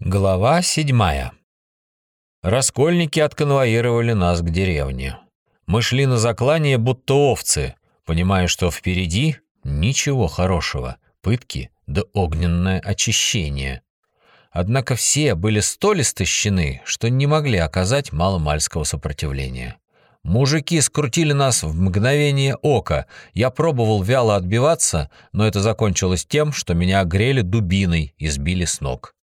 Глава седьмая. Раскольники отконвоировали нас к деревне. Мы шли на заклание, будто овцы, понимая, что впереди ничего хорошего, пытки да огненное очищение. Однако все были столь истощены, что не могли оказать маломальского сопротивления. Мужики скрутили нас в мгновение ока. Я пробовал вяло отбиваться, но это закончилось тем, что меня огрели дубиной и сбили с ног.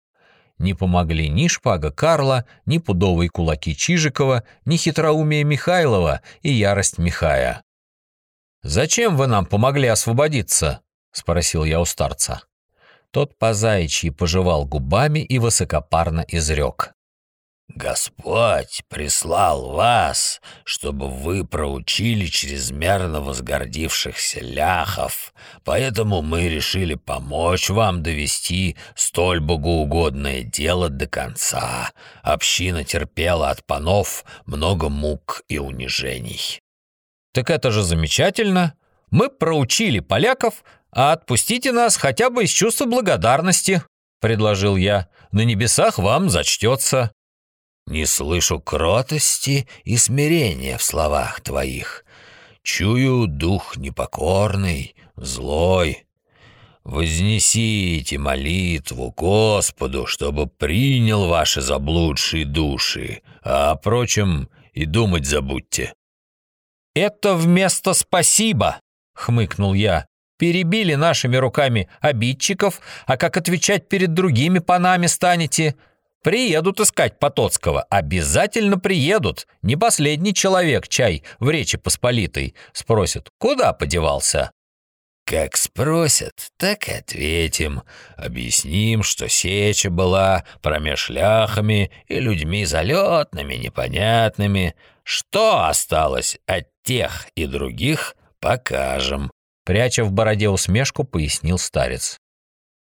Не помогли ни шпага Карла, ни пудовые кулаки Чижикова, ни хитроумие Михайлова и ярость Михая. «Зачем вы нам помогли освободиться?» — спросил я у старца. Тот по заячьи пожевал губами и высокопарно изрек. Господь прислал вас, чтобы вы проучили чрезмерно возгордившихся ляхов, поэтому мы решили помочь вам довести столь богоугодное дело до конца. Община терпела от панов много мук и унижений». «Так это же замечательно. Мы проучили поляков, а отпустите нас хотя бы из чувства благодарности», — предложил я. «На небесах вам зачтется». Не слышу кротости и смирения в словах твоих. Чую дух непокорный, злой. Вознесите молитву Господу, чтобы принял ваши заблудшие души, а о прочем и думать забудьте». «Это вместо спасибо», — хмыкнул я. «Перебили нашими руками обидчиков, а как отвечать перед другими панами станете?» Приедут искать Потоцкого, обязательно приедут. Не последний человек чай в Речи Посполитой. Спросят, куда подевался? Как спросят, так и ответим. Объясним, что сеча была промеж ляхами и людьми залетными, непонятными. Что осталось от тех и других, покажем. Пряча в бороде усмешку, пояснил старец.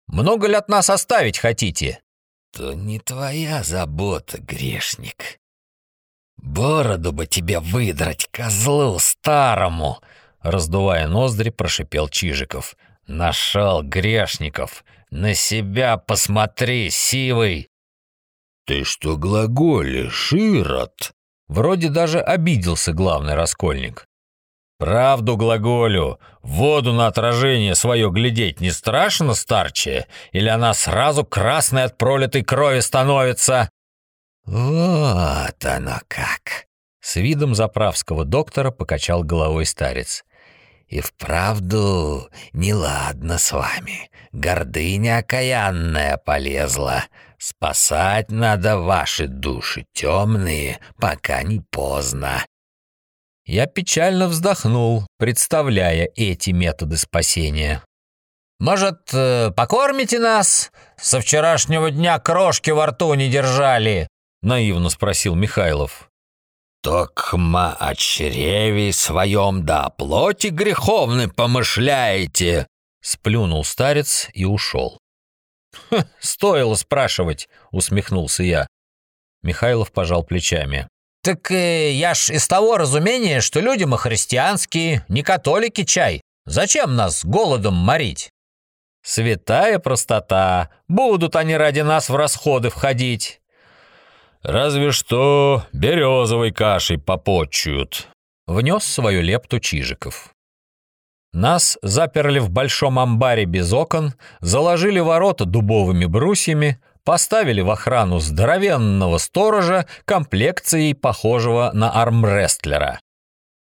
«Много ли от нас оставить хотите?» То не твоя забота, грешник. Бороду бы тебе выдрать, козлу старому!» Раздувая ноздри, прошипел Чижиков. «Нашел грешников! На себя посмотри, сивый!» «Ты что глаголишь, Ирод?» Вроде даже обиделся главный раскольник. «Правду глаголю. Воду на отражение свое глядеть не страшно, старче? Или она сразу красной от пролитой крови становится?» «Вот оно как!» С видом заправского доктора покачал головой старец. «И вправду неладно с вами. Гордыня окаянная полезла. Спасать надо ваши души темные, пока не поздно. Я печально вздохнул, представляя эти методы спасения. «Может, э, покормите нас? Со вчерашнего дня крошки во рту не держали?» — наивно спросил Михайлов. «Токма о чреве своем да плоти греховной помышляете!» — сплюнул старец и ушел. «Стоило спрашивать», — усмехнулся я. Михайлов пожал плечами. «Так э, я ж из того разумения, что люди мы христианские, не католики чай. Зачем нас голодом морить?» «Святая простота. Будут они ради нас в расходы входить». «Разве что березовой кашей попотчуют», — внес свою лепту Чижиков. Нас заперли в большом амбаре без окон, заложили ворота дубовыми брусьями, поставили в охрану здоровенного сторожа комплекцией, похожего на армрестлера.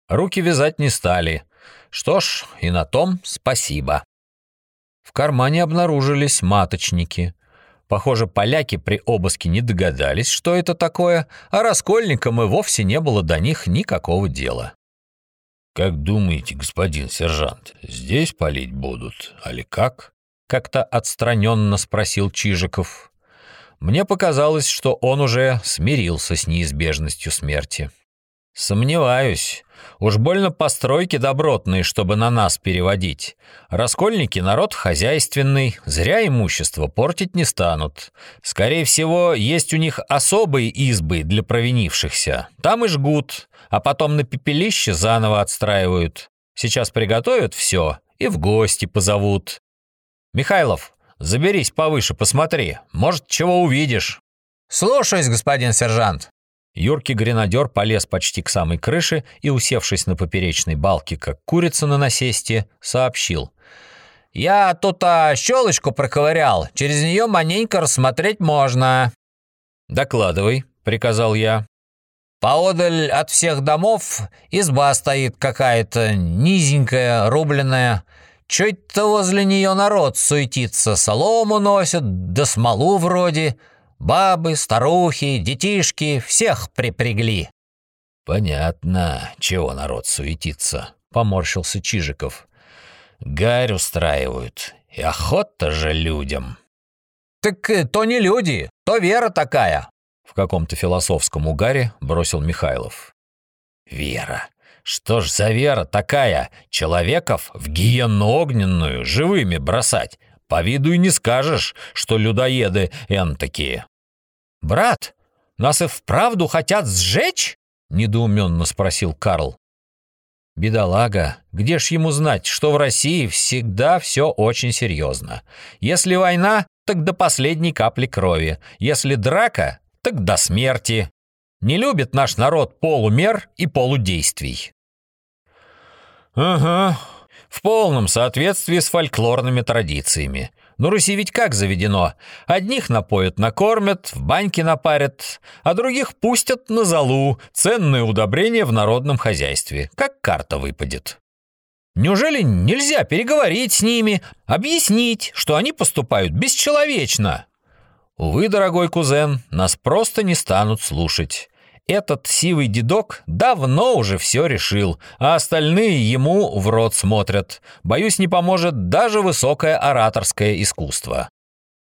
Руки вязать не стали. Что ж, и на том спасибо. В кармане обнаружились маточники. Похоже, поляки при обыске не догадались, что это такое, а раскольникам и вовсе не было до них никакого дела. «Как думаете, господин сержант, здесь палить будут, али как?» Как-то отстраненно спросил Чижиков. Мне показалось, что он уже смирился с неизбежностью смерти. Сомневаюсь. Уж больно постройки добротные, чтобы на нас переводить. Раскольники народ хозяйственный, зря имущество портить не станут. Скорее всего, есть у них особые избы для провинившихся. Там и жгут, а потом на пепелище заново отстраивают. Сейчас приготовят все и в гости позовут. Михайлов, Заберись повыше, посмотри. Может, чего увидишь». «Слушаюсь, господин сержант». Юркий гренадер полез почти к самой крыше и, усевшись на поперечной балке, как курица на насесте, сообщил. «Я тут а, щелочку проковырял, через нее маненько рассмотреть можно». «Докладывай», — приказал я. «Поодаль от всех домов изба стоит какая-то низенькая, рубленная. Чуть-то возле нее народ суетится, солому носят, да смолу вроде». Бабы, старухи, детишки всех припрягли». «Понятно, чего народ суетится», — поморщился Чижиков. «Гарь устраивают, и охота же людям». «Так э, то не люди, то вера такая», — в каком-то философском угаре бросил Михайлов. «Вера. Что ж за вера такая? Человеков в гиенну огненную живыми бросать? По виду и не скажешь, что людоеды эн такие. «Брат, нас и вправду хотят сжечь?» — недоуменно спросил Карл. Бедолага, где ж ему знать, что в России всегда все очень серьезно. Если война, так до последней капли крови. Если драка, так до смерти. Не любит наш народ полумер и полудействий. Ага, в полном соответствии с фольклорными традициями. На Руси ведь как заведено? Одних напоят, накормят, в баньке напарят, а других пустят на залу, ценное удобрение в народном хозяйстве, как карта выпадет. Неужели нельзя переговорить с ними, объяснить, что они поступают бесчеловечно? Увы, дорогой кузен, нас просто не станут слушать. Этот сивый дедок давно уже все решил, а остальные ему в рот смотрят. Боюсь, не поможет даже высокое ораторское искусство.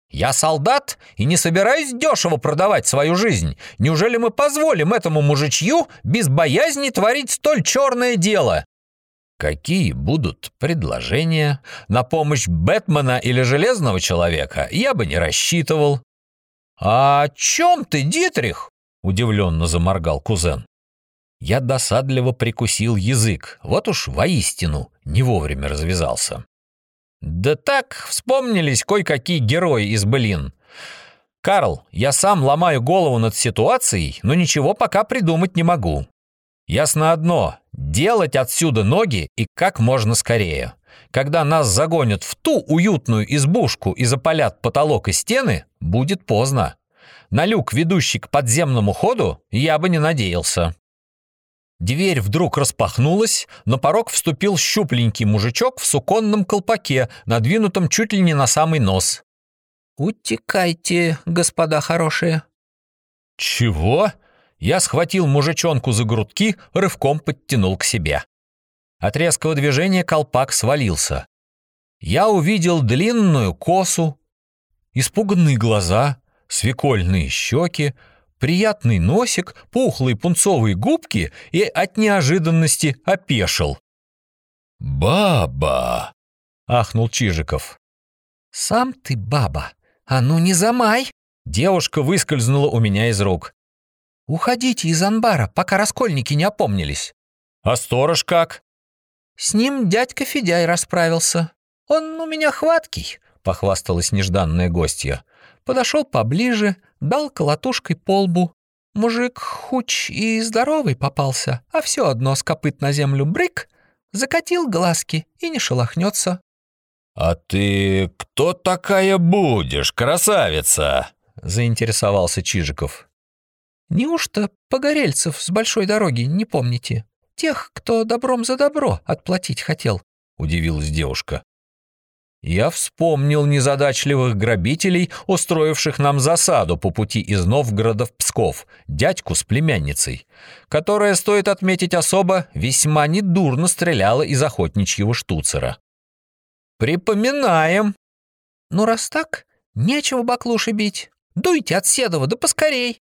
Я солдат и не собираюсь дешево продавать свою жизнь. Неужели мы позволим этому мужичью без боязни творить столь черное дело? Какие будут предложения? На помощь Бэтмена или Железного Человека я бы не рассчитывал. «А о чем ты, Дитрих?» — удивленно заморгал кузен. Я досадливо прикусил язык, вот уж воистину не вовремя развязался. Да так, вспомнились кое-какие герои из былин. Карл, я сам ломаю голову над ситуацией, но ничего пока придумать не могу. Ясно одно — делать отсюда ноги и как можно скорее. Когда нас загонят в ту уютную избушку и запалят потолок и стены, будет поздно. На люк, ведущий к подземному ходу, я бы не надеялся. Дверь вдруг распахнулась, на порог вступил щупленький мужичок в суконном колпаке, надвинутом чуть ли не на самый нос. «Утекайте, господа хорошие». «Чего?» Я схватил мужичонку за грудки, рывком подтянул к себе. От резкого движения колпак свалился. Я увидел длинную косу, испуганные глаза, свекольные щеки, приятный носик, пухлые пунцовые губки и от неожиданности опешил. «Баба!» — ахнул Чижиков. «Сам ты баба! А ну не замай!» Девушка выскользнула у меня из рук. «Уходите из анбара, пока раскольники не опомнились». «А сторож как?» «С ним дядька Федяй расправился. Он у меня хваткий», — похвасталась нежданная гостья подошел поближе, дал колотушкой по лбу. Мужик хуч и здоровый попался, а все одно с копыт на землю брык, закатил глазки и не шелохнется. «А ты кто такая будешь, красавица?» — заинтересовался Чижиков. «Неужто погорельцев с большой дороги не помните? Тех, кто добром за добро отплатить хотел?» — удивилась девушка. Я вспомнил незадачливых грабителей, устроивших нам засаду по пути из Новгорода в Псков, дядьку с племянницей, которая, стоит отметить особо, весьма недурно стреляла из охотничьего штуцера. «Припоминаем!» «Ну, раз так, нечего баклуши бить. Дуйте от Седова, да поскорей!»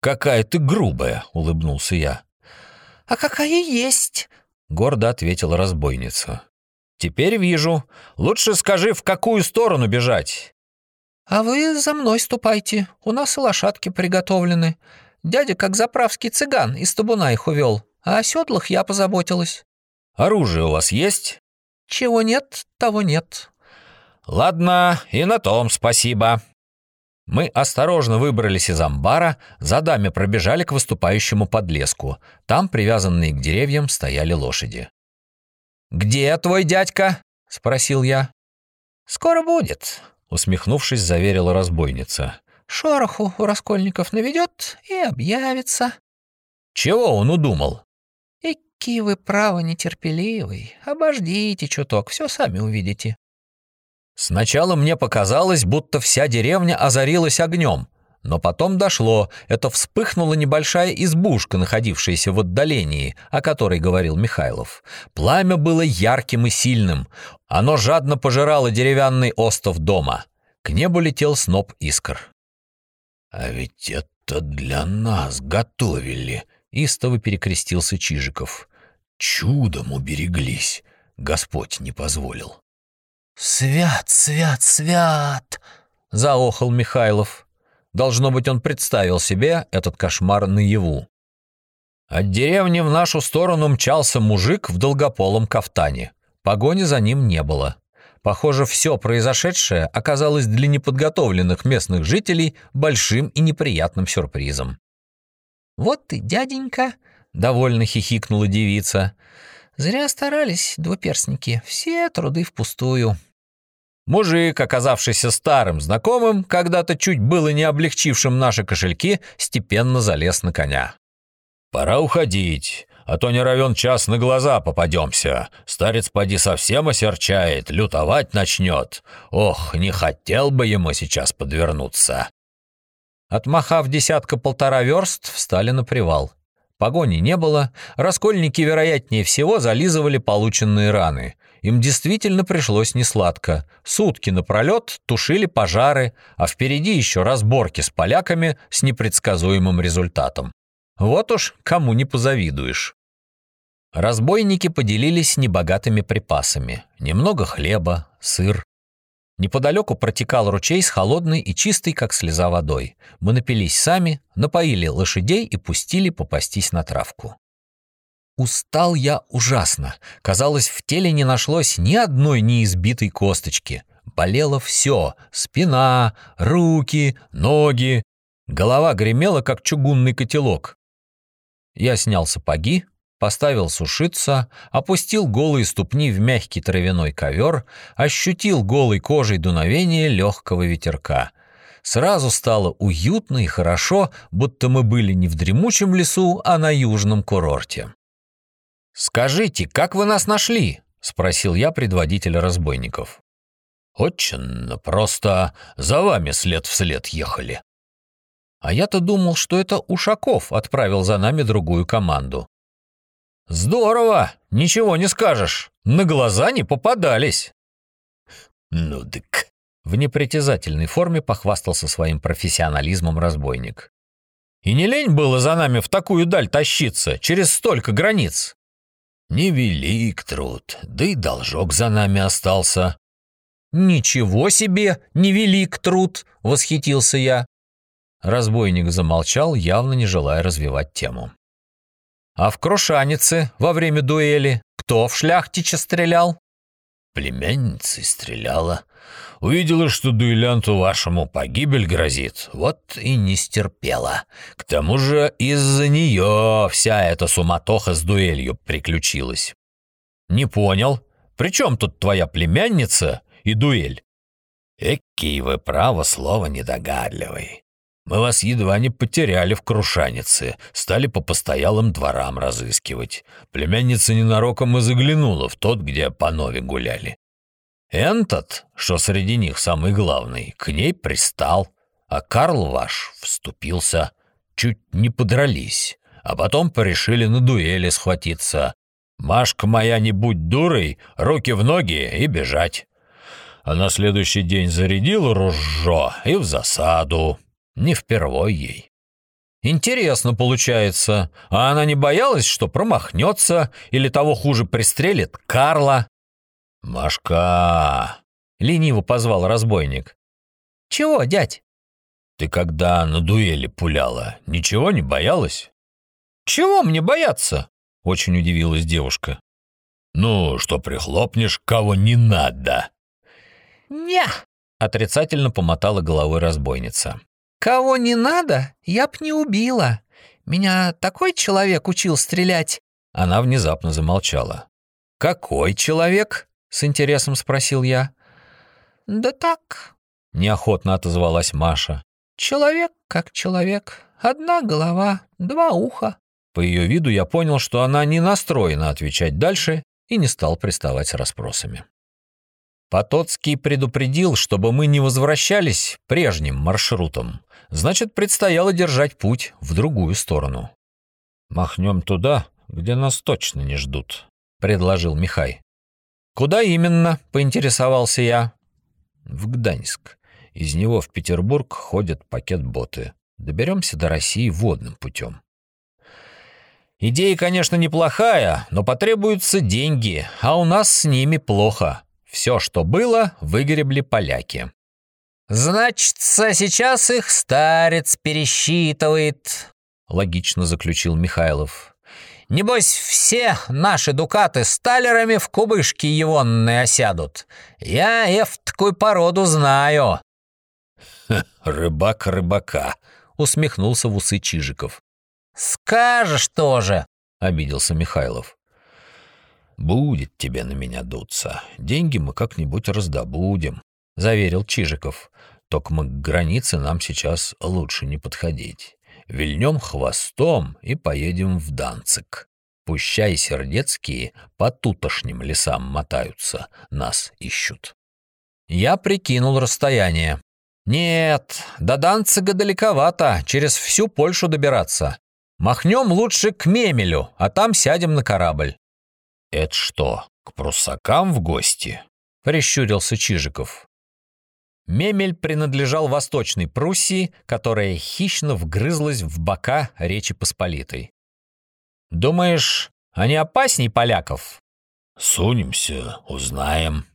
«Какая ты грубая!» — улыбнулся я. «А какая есть!» — гордо ответила разбойница. «Теперь вижу. Лучше скажи, в какую сторону бежать?» «А вы за мной ступайте. У нас и лошадки приготовлены. Дядя, как заправский цыган, из табуна их увел, а о седлах я позаботилась». «Оружие у вас есть?» «Чего нет, того нет». Ладно, и на том спасибо. Мы осторожно выбрались из амбара, за дами пробежали к выступающему подлеску. Там, привязанные к деревьям, стояли лошади. «Где твой дядька?» — спросил я. «Скоро будет», — усмехнувшись, заверила разбойница. «Шороху у раскольников наведет и объявится». «Чего он удумал?» «Ики вы, право, нетерпеливый. Обождите чуток, все сами увидите». Сначала мне показалось, будто вся деревня озарилась огнем, но потом дошло, это вспыхнула небольшая избушка, находившаяся в отдалении, о которой говорил Михайлов. Пламя было ярким и сильным, оно жадно пожирало деревянный остов дома. К небу летел сноп искр. «А ведь это для нас готовили», — истово перекрестился Чижиков. «Чудом убереглись, Господь не позволил». «Свят, свят, свят!» — заохал Михайлов. Должно быть, он представил себе этот кошмар наяву. От деревни в нашу сторону мчался мужик в долгополом кафтане. Погони за ним не было. Похоже, все произошедшее оказалось для неподготовленных местных жителей большим и неприятным сюрпризом. «Вот ты, дяденька!» — довольно хихикнула девица. «Зря старались, двуперстники, все труды впустую». Мужик, оказавшийся старым знакомым, когда-то чуть было не облегчившим наши кошельки, степенно залез на коня. «Пора уходить, а то не равен час на глаза попадемся. Старец поди совсем осерчает, лютовать начнет. Ох, не хотел бы ему сейчас подвернуться». Отмахав десятка-полтора верст, встали на привал. Погони не было, раскольники, вероятнее всего, зализывали полученные раны. Им действительно пришлось несладко. Сутки напролет тушили пожары, а впереди еще разборки с поляками с непредсказуемым результатом. Вот уж кому не позавидуешь. Разбойники поделились небогатыми припасами. Немного хлеба, сыр. Неподалеку протекал ручей с холодной и чистой, как слеза, водой. Мы напились сами, напоили лошадей и пустили попастись на травку. Устал я ужасно. Казалось, в теле не нашлось ни одной неизбитой косточки. Болело все — спина, руки, ноги. Голова гремела, как чугунный котелок. Я снял сапоги, поставил сушиться, опустил голые ступни в мягкий травяной ковер, ощутил голой кожей дуновение легкого ветерка. Сразу стало уютно и хорошо, будто мы были не в дремучем лесу, а на южном курорте. «Скажите, как вы нас нашли?» — спросил я предводителя разбойников. «Очень просто за вами след в след ехали». А я-то думал, что это Ушаков отправил за нами другую команду. «Здорово! Ничего не скажешь. На глаза не попадались». «Ну дык», — в непритязательной форме похвастался своим профессионализмом разбойник. «И не лень было за нами в такую даль тащиться, через столько границ?» Невелик труд, да и должок за нами остался. «Ничего себе, невелик труд!» — восхитился я. Разбойник замолчал, явно не желая развивать тему. «А в Крушанице во время дуэли кто в шляхтича стрелял?» Племянница стреляла. Увидела, что дуэлянту вашему погибель грозит, вот и не стерпела. К тому же из-за нее вся эта суматоха с дуэлью приключилась. Не понял, при чем тут твоя племянница и дуэль? Экий вы, право слово, недогадливый. Мы вас едва не потеряли в Крушанице, стали по постоялым дворам разыскивать. Племянница ненароком и заглянула в тот, где по нове гуляли. Энтот, что среди них самый главный, к ней пристал, а Карл ваш вступился. Чуть не подрались, а потом порешили на дуэли схватиться. Машка моя, не будь дурой, руки в ноги и бежать. А на следующий день зарядил ружжо и в засаду. Не впервой ей. Интересно получается. А она не боялась, что промахнется или того хуже пристрелит Карла? «Машка!» — лениво позвал разбойник. «Чего, дядь?» «Ты когда на дуэли пуляла, ничего не боялась?» «Чего мне бояться?» — очень удивилась девушка. «Ну, что прихлопнешь, кого не надо». «Не!» — отрицательно помотала головой разбойница. «Кого не надо, я б не убила. Меня такой человек учил стрелять». Она внезапно замолчала. «Какой человек?» — с интересом спросил я. «Да так», — неохотно отозвалась Маша. «Человек как человек. Одна голова, два уха». По ее виду я понял, что она не настроена отвечать дальше и не стал приставать с расспросами. Потоцкий предупредил, чтобы мы не возвращались прежним маршрутом. Значит, предстояло держать путь в другую сторону. «Махнем туда, где нас точно не ждут», — предложил Михай. «Куда именно?» — поинтересовался я. «В Гданьск. Из него в Петербург ходят пакет-боты. Доберемся до России водным путем». Идея, конечно, неплохая, но потребуются деньги, а у нас с ними плохо. Все, что было, выгребли поляки. «Значит, сейчас их старец пересчитывает», — логично заключил Михайлов. «Небось, все наши дукаты с талерами в кубышки егонные осядут. Я эв такую породу знаю». «Рыбак рыбака», — усмехнулся в усы Чижиков. «Скажешь тоже», — обиделся Михайлов. «Будет тебе на меня дуться. Деньги мы как-нибудь раздобудем», — заверил Чижиков. «Только мы к границе нам сейчас лучше не подходить. Вильнем хвостом и поедем в Данцик. Пущай сердецкие по тутошним лесам мотаются, нас ищут». Я прикинул расстояние. «Нет, до Данцига далековато, через всю Польшу добираться. Махнем лучше к Мемелю, а там сядем на корабль». «Это что, к пруссакам в гости?» — прищурился Чижиков. Мемель принадлежал Восточной Пруссии, которая хищно вгрызлась в бока Речи Посполитой. «Думаешь, они опасней поляков?» «Сунемся, узнаем».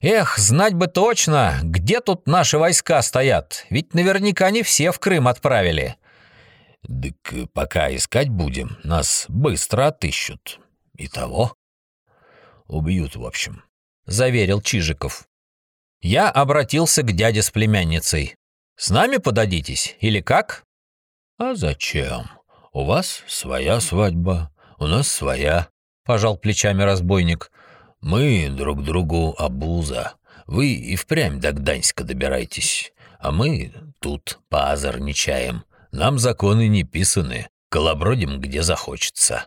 «Эх, знать бы точно, где тут наши войска стоят, ведь наверняка не все в Крым отправили. «Дык пока искать будем, нас быстро отыщут. И того. Убьют, в общем», — заверил Чижиков. Я обратился к дяде с племянницей. «С нами подадитесь или как?» «А зачем? У вас своя свадьба, у нас своя», — пожал плечами разбойник. «Мы друг другу обуза. Вы и впрямь до Гданьска добирайтесь, а мы тут поозорничаем. Нам законы не писаны, колобродим где захочется».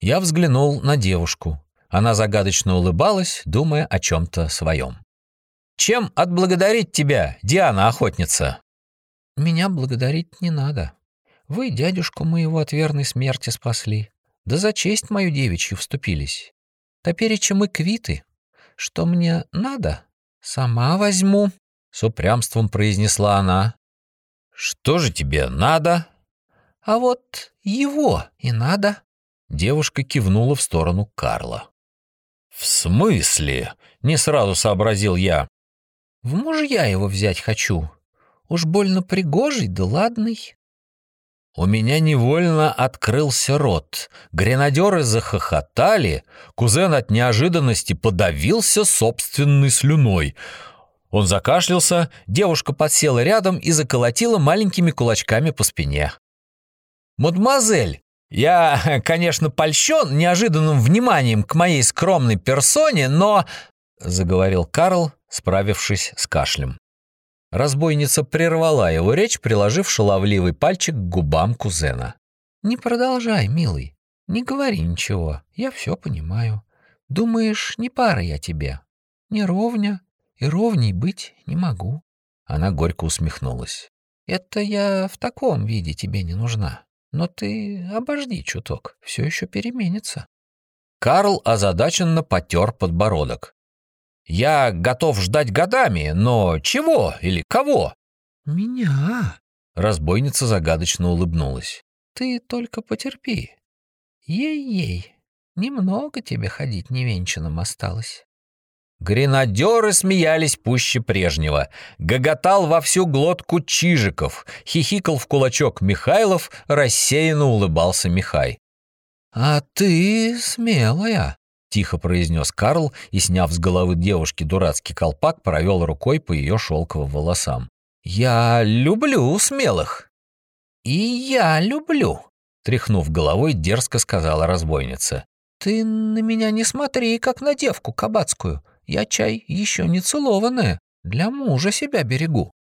Я взглянул на девушку. Она загадочно улыбалась, думая о чем-то своем. «Чем отблагодарить тебя, Диана-охотница?» «Меня благодарить не надо. Вы дядюшку моего от верной смерти спасли. Да за честь мою девичью вступились. Топереча мы квиты. Что мне надо, сама возьму», — с упрямством произнесла она. «Что же тебе надо?» «А вот его и надо». Девушка кивнула в сторону Карла. «В смысле?» — не сразу сообразил я. «В мужья его взять хочу. Уж больно пригожий да ладный». У меня невольно открылся рот. Гренадеры захохотали. Кузен от неожиданности подавился собственной слюной — он закашлялся, девушка подсела рядом и заколотила маленькими кулачками по спине. «Мадемуазель, я, конечно, польщен неожиданным вниманием к моей скромной персоне, но...» — заговорил Карл, справившись с кашлем. Разбойница прервала его речь, приложив шаловливый пальчик к губам кузена. «Не продолжай, милый, не говори ничего, я все понимаю. Думаешь, не пара я тебе, не ровня, и ровней быть не могу». Она горько усмехнулась. «Это я в таком виде тебе не нужна. Но ты обожди чуток, все еще переменится». Карл озадаченно потер подбородок. «Я готов ждать годами, но чего или кого?» «Меня?» Разбойница загадочно улыбнулась. «Ты только потерпи. Ей-ей, немного тебе ходить невенчанным осталось». Гренадеры смеялись пуще прежнего. Гоготал во всю глотку Чижиков. Хихикал в кулачок Михайлов, рассеянно улыбался Михай. «А ты смелая», — тихо произнес Карл и, сняв с головы девушки дурацкий колпак, провел рукой по ее шелковым волосам. «Я люблю смелых». «И я люблю», — тряхнув головой, дерзко сказала разбойница. «Ты на меня не смотри, как на девку кабацкую. Я чай еще не целованная. Для мужа себя берегу».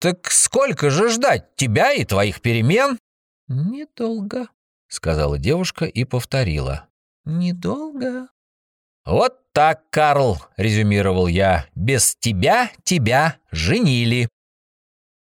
«Так сколько же ждать тебя и твоих перемен?» «Недолго», — сказала девушка и повторила. «Недолго». «Вот так, Карл», — резюмировал я, — «без тебя тебя женили».